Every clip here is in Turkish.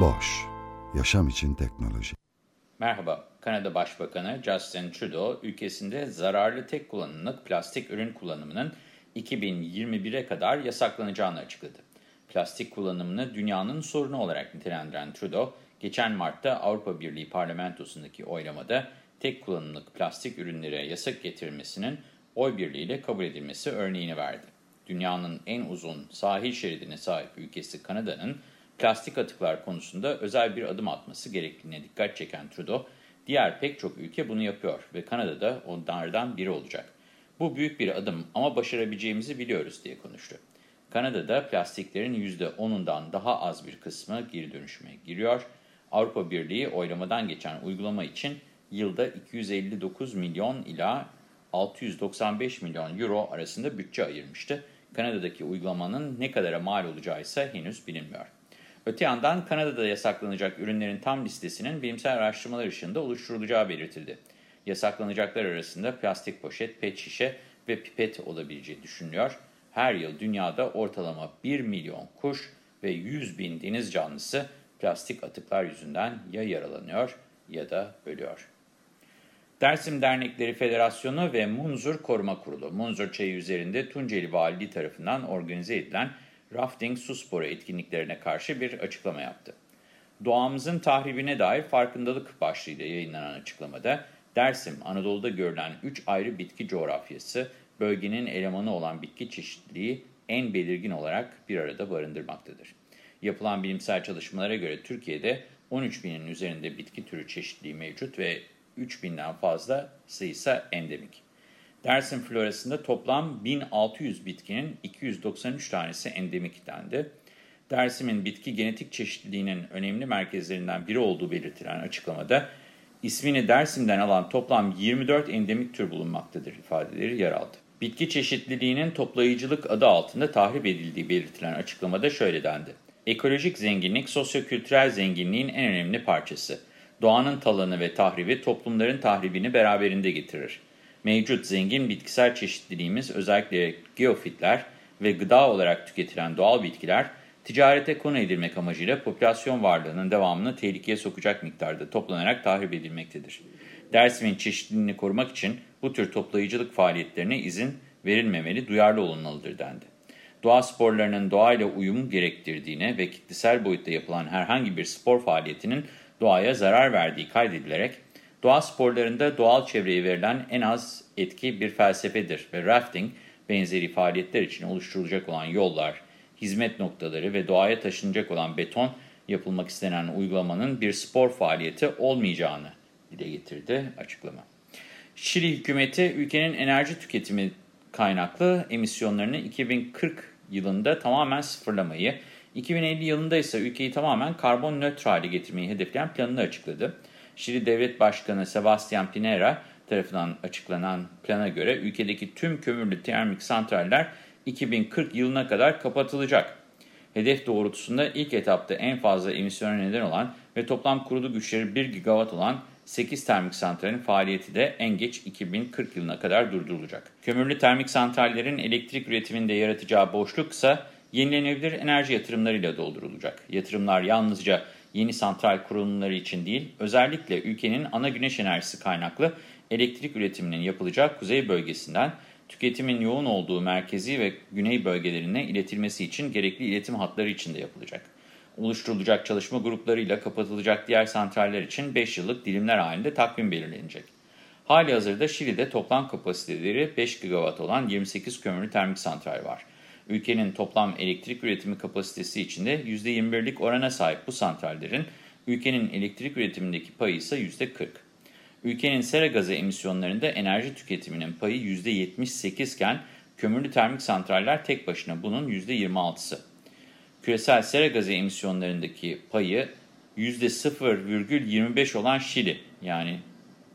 Boş, yaşam için teknoloji. Merhaba, Kanada Başbakanı Justin Trudeau, ülkesinde zararlı tek kullanımlık plastik ürün kullanımının 2021'e kadar yasaklanacağını açıkladı. Plastik kullanımını dünyanın sorunu olarak nitelendiren Trudeau, geçen Mart'ta Avrupa Birliği parlamentosundaki oylamada tek kullanımlık plastik ürünlere yasak getirilmesinin oy birliğiyle kabul edilmesi örneğini verdi. Dünyanın en uzun sahil şeridine sahip ülkesi Kanada'nın plastik atıklar konusunda özel bir adım atması gerektiğine dikkat çeken Trudeau, diğer pek çok ülke bunu yapıyor ve Kanada da onlardan biri olacak. Bu büyük bir adım ama başarabileceğimizi biliyoruz diye konuştu. Kanada'da plastiklerin %10'undan daha az bir kısmı geri dönüşüme giriyor. Avrupa Birliği oylamadan geçen uygulama için yılda 259 milyon ila 695 milyon euro arasında bütçe ayırmıştı. Kanada'daki uygulamanın ne kadara mal olacağı ise henüz bilinmiyor. Öte yandan Kanada'da yasaklanacak ürünlerin tam listesinin bilimsel araştırmalar ışığında oluşturulacağı belirtildi. Yasaklanacaklar arasında plastik poşet, pet şişe ve pipet olabileceği düşünülüyor. Her yıl dünyada ortalama 1 milyon kuş ve 100 bin deniz canlısı plastik atıklar yüzünden ya yaralanıyor ya da ölüyor. Dersim Dernekleri Federasyonu ve Munzur Koruma Kurulu, Munzur Çayı üzerinde Tunceli Valiliği tarafından organize edilen rafting su sporu etkinliklerine karşı bir açıklama yaptı. Doğamızın tahribine dair farkındalık başlığıyla yayınlanan açıklamada, Dersim, Anadolu'da görülen 3 ayrı bitki coğrafyası, bölgenin elemanı olan bitki çeşitliliği en belirgin olarak bir arada barındırmaktadır. Yapılan bilimsel çalışmalara göre Türkiye'de 13 binin üzerinde bitki türü çeşitliliği mevcut ve 3 binden fazla sayısı endemik. Dersim florasında toplam 1600 bitkinin 293 tanesi endemik dendi. Dersim'in bitki genetik çeşitliliğinin önemli merkezlerinden biri olduğu belirtilen açıklamada ismini Dersim'den alan toplam 24 endemik tür bulunmaktadır ifadeleri yer aldı. Bitki çeşitliliğinin toplayıcılık adı altında tahrip edildiği belirtilen açıklamada şöyle dendi. Ekolojik zenginlik, sosyokültürel zenginliğin en önemli parçası. Doğanın talanı ve tahribi toplumların tahribini beraberinde getirir. Mevcut zengin bitkisel çeşitliliğimiz özellikle geofitler ve gıda olarak tüketilen doğal bitkiler, ticarete konu edilmek amacıyla popülasyon varlığının devamını tehlikeye sokacak miktarda toplanarak tahrip edilmektedir. Dersim'in çeşitliliğini korumak için bu tür toplayıcılık faaliyetlerine izin verilmemeli, duyarlı olunmalıdır dendi. Doğa sporlarının doğayla uyum gerektirdiğine ve kitlesel boyutta yapılan herhangi bir spor faaliyetinin doğaya zarar verdiği kaydedilerek, doğa sporlarında doğal çevreye verilen en az etki bir felsefedir ve rafting benzeri faaliyetler için oluşturulacak olan yollar, hizmet noktaları ve doğaya taşınacak olan beton yapılmak istenen uygulamanın bir spor faaliyeti olmayacağını dile getirdi açıklama. Şili hükümeti ülkenin enerji tüketimi kaynaklı emisyonlarını 2040 yılında tamamen sıfırlamayı, 2050 yılında ise ülkeyi tamamen karbon nötr hale getirmeyi hedefleyen planını açıkladı. Şili Devlet Başkanı Sebastian Pinera tarafından açıklanan plana göre ülkedeki tüm kömürlü termik santraller 2040 yılına kadar kapatılacak. Hedef doğrultusunda ilk etapta en fazla emisyona neden olan ve toplam kurulu güçleri 1 gigawatt olan 8 termik santralin faaliyeti de en geç 2040 yılına kadar durdurulacak. Kömürlü termik santrallerin elektrik üretiminde yaratacağı boşluk ise yenilenebilir enerji yatırımlarıyla doldurulacak. Yatırımlar yalnızca yeni santral kurulumları için değil, özellikle ülkenin ana güneş enerjisi kaynaklı elektrik üretiminin yapılacağı kuzey bölgesinden tüketimin yoğun olduğu merkezi ve güney bölgelerine iletilmesi için gerekli iletim hatları için de yapılacak. Oluşturulacak çalışma gruplarıyla kapatılacak diğer santraller için 5 yıllık dilimler halinde takvim belirlenecek. Hali hazırda Şili'de toplam kapasiteleri 5 gigawatt olan 28 kömürlü termik santral var. Ülkenin toplam elektrik üretimi kapasitesi içinde %21'lik orana sahip bu santrallerin ülkenin elektrik üretimindeki payı ise %40. Ülkenin sera gazı emisyonlarında enerji tüketiminin payı %78 iken kömürlü termik santraller tek başına bunun %26'sı. Küresel sera gazı emisyonlarındaki payı %0,25 olan Şili yani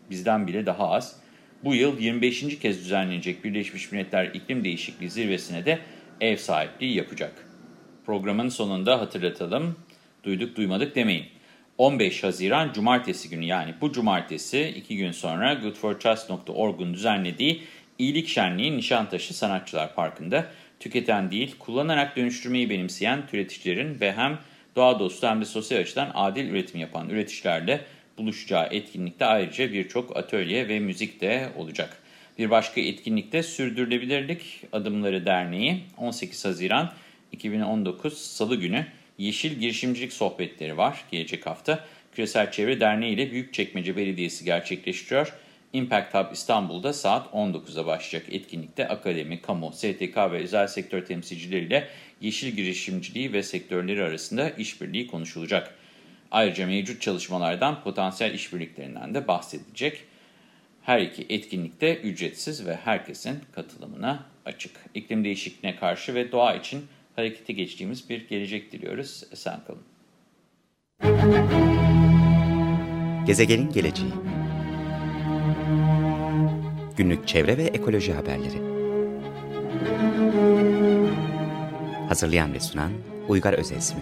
bizden bile daha az. Bu yıl 25. kez düzenlenecek Birleşmiş Milletler İklim Değişikliği Zirvesi'ne de ev sahipliği yapacak. Programın sonunda hatırlatalım, duyduk duymadık demeyin. 15 Haziran Cumartesi günü yani bu cumartesi iki gün sonra goodfortrust.org'un düzenlediği İyilik Şenliği Nişantaşı Sanatçılar Parkı'nda tüketen değil kullanarak dönüştürmeyi benimseyen türeticilerin ve hem doğa dostu hem de sosyal açıdan adil üretim yapan üreticilerle buluşacağı etkinlikte ayrıca birçok atölye ve müzik de olacak. Bir başka etkinlikte Sürdürülebilirlik Adımları Derneği 18 Haziran 2019 Salı günü Yeşil Girişimcilik Sohbetleri var gelecek hafta. Küresel Çevre Derneği ile Büyükçekmece Belediyesi gerçekleştiriyor. Impact Hub İstanbul'da saat 19'da başlayacak etkinlikte akademi, kamu, STK ve özel sektör temsilcileriyle yeşil girişimciliği ve sektörleri arasında işbirliği konuşulacak. Ayrıca mevcut çalışmalardan potansiyel işbirliklerinden de bahsedilecek. Her iki etkinlikte ücretsiz ve herkesin katılımına açık. İklim değişikliğine karşı ve doğa için harekete geçtiğimiz bir gelecek diliyoruz. Esen kalın. Gezegenin geleceği Günlük çevre ve ekoloji haberleri Hazırlayan ve sunan Uygar Özesmi